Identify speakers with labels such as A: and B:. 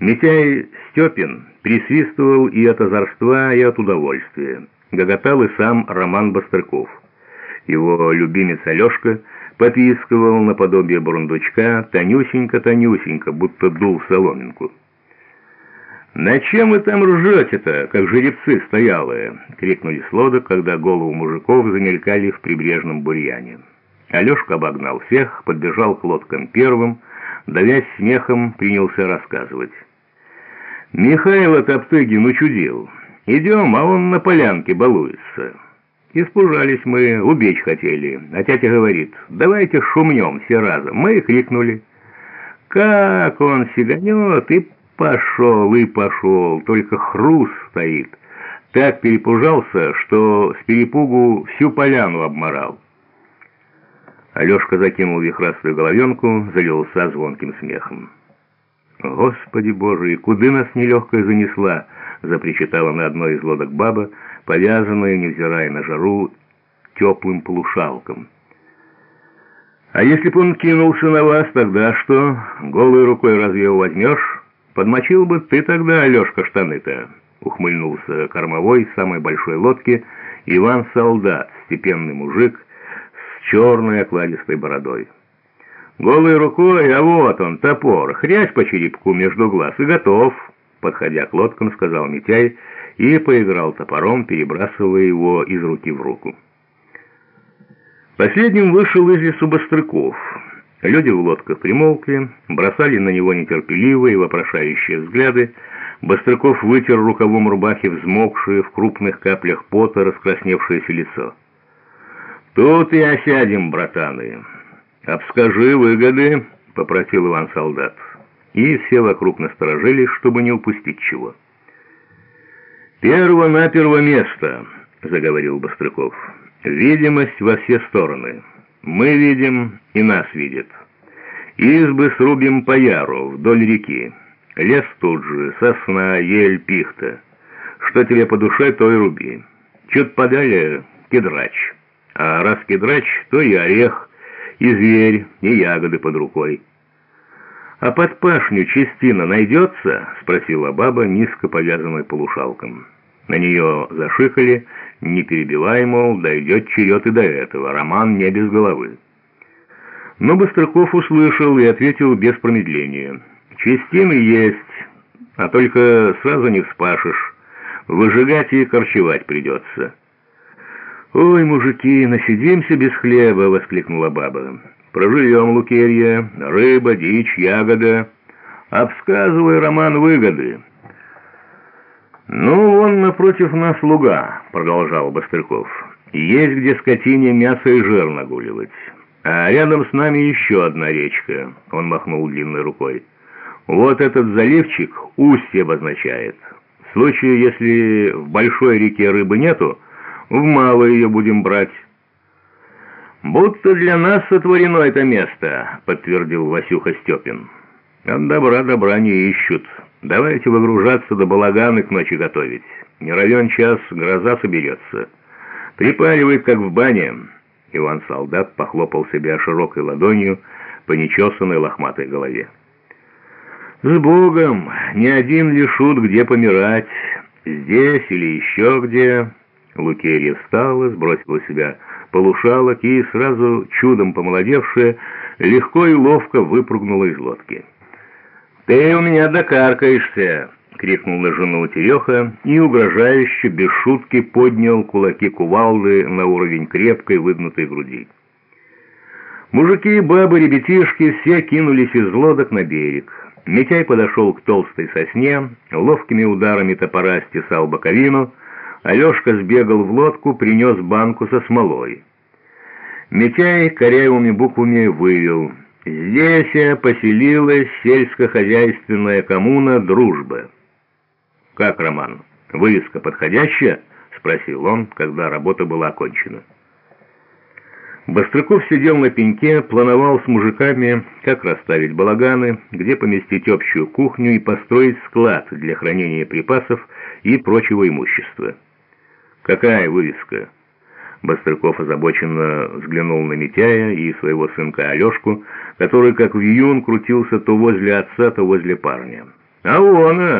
A: Митяй Степин присвистывал и от озорства, и от удовольствия. Гоготал и сам Роман Бастрыков. Его любимец Алешка попискивал наподобие бурундучка тонюсенько-тонюсенько, будто дул соломинку. «На чем вы там ржете-то, как жеребцы стоялые?» — крикнули с лодок, когда голову мужиков замелькали в прибрежном бурьяне. Алешка обогнал всех, подбежал к лодкам первым, давясь смехом, принялся рассказывать. «Михайло Топтыгин учудил. Идем, а он на полянке балуется. Испужались мы, убечь хотели, а тятя говорит, давайте шумнем все разом. Мы и крикнули. Как он сиганет, и пошел, и пошел, только хруст стоит. Так перепужался, что с перепугу всю поляну обморал». Алешка закинул вихрастую головенку, залился звонким смехом. «Господи Боже, и куды нас нелегкая занесла!» — запричитала на одной из лодок баба, повязанная, невзирая на жару, теплым полушалком. «А если бы он кинулся на вас, тогда что? Голой рукой разве его возьмешь? Подмочил бы ты тогда, Алешка, штаны-то!» — ухмыльнулся кормовой самой большой лодки Иван-солдат, степенный мужик с черной окладистой бородой. Голой рукой, а вот он, топор, хрясь по черепку между глаз и готов, подходя к лодкам, сказал Митяй и поиграл топором, перебрасывая его из руки в руку. Последним вышел из лесу Бострыков. Люди в лодках примолкли, бросали на него нетерпеливые, вопрошающие взгляды. Бострыков вытер рукавом рубахи взмокшее в крупных каплях пота раскрасневшееся лицо. «Тут и осядем, братаны!» «Обскажи выгоды», — попросил Иван-солдат. И все вокруг насторожились, чтобы не упустить чего. «Перво-наперво место», — заговорил Бострыков. «Видимость во все стороны. Мы видим, и нас видят. Избы срубим по яру, вдоль реки. Лес тут же, сосна, ель, пихта. Что тебе по душе, то и руби. Чуть подали — кедрач. А раз кедрач, то и орех, и зверь, и ягоды под рукой. «А под пашню Чистина найдется?» — спросила баба, низко повязанной полушалком. На нее зашикали, не перебивай, мол, дойдет черед и до этого, роман не без головы. Но Быстрыков услышал и ответил без промедления. «Чистины есть, а только сразу не вспашешь. Выжигать и корчевать придется». «Ой, мужики, насидимся без хлеба!» — воскликнула баба. «Проживем, Лукерья, рыба, дичь, ягода. Обсказывай, Роман, выгоды». «Ну, вон напротив нас луга», — продолжал Бострыков. «Есть где скотине мясо и жир нагуливать. А рядом с нами еще одна речка», — он махнул длинной рукой. «Вот этот заливчик устье обозначает. В случае, если в большой реке рыбы нету, в малой ее будем брать». «Будто для нас сотворено это место», — подтвердил Васюха Степин. «От добра добра не ищут. Давайте выгружаться до балаганы к ночи готовить. Не равен час, гроза соберется. Припаливает, как в бане». Иван-солдат похлопал себя широкой ладонью по нечесанной лохматой голове. «С Богом! Ни один лишут, где помирать. Здесь или еще где...» Лукерья встала, сбросила себя полушалок и, сразу чудом помолодевшая, легко и ловко выпрыгнула из лодки. «Ты у меня докаркаешься!» — крикнул на жену Тереха и угрожающе, без шутки, поднял кулаки кувалды на уровень крепкой выгнутой груди. Мужики, бабы, ребятишки все кинулись из лодок на берег. Митяй подошел к толстой сосне, ловкими ударами топора стесал боковину, Алешка сбегал в лодку, принес банку со смолой. Митяй корявыми буквами вывел «Здесь поселилась сельскохозяйственная коммуна «Дружба». «Как, Роман, вывеска подходящая?» — спросил он, когда работа была окончена. Бострыков сидел на пеньке, плановал с мужиками, как расставить балаганы, где поместить общую кухню и построить склад для хранения припасов и прочего имущества. «Какая вывеска?» Бастрыков озабоченно взглянул на Митяя и своего сынка Алешку, который как вьюн крутился то возле отца, то возле парня. «А вон, а!»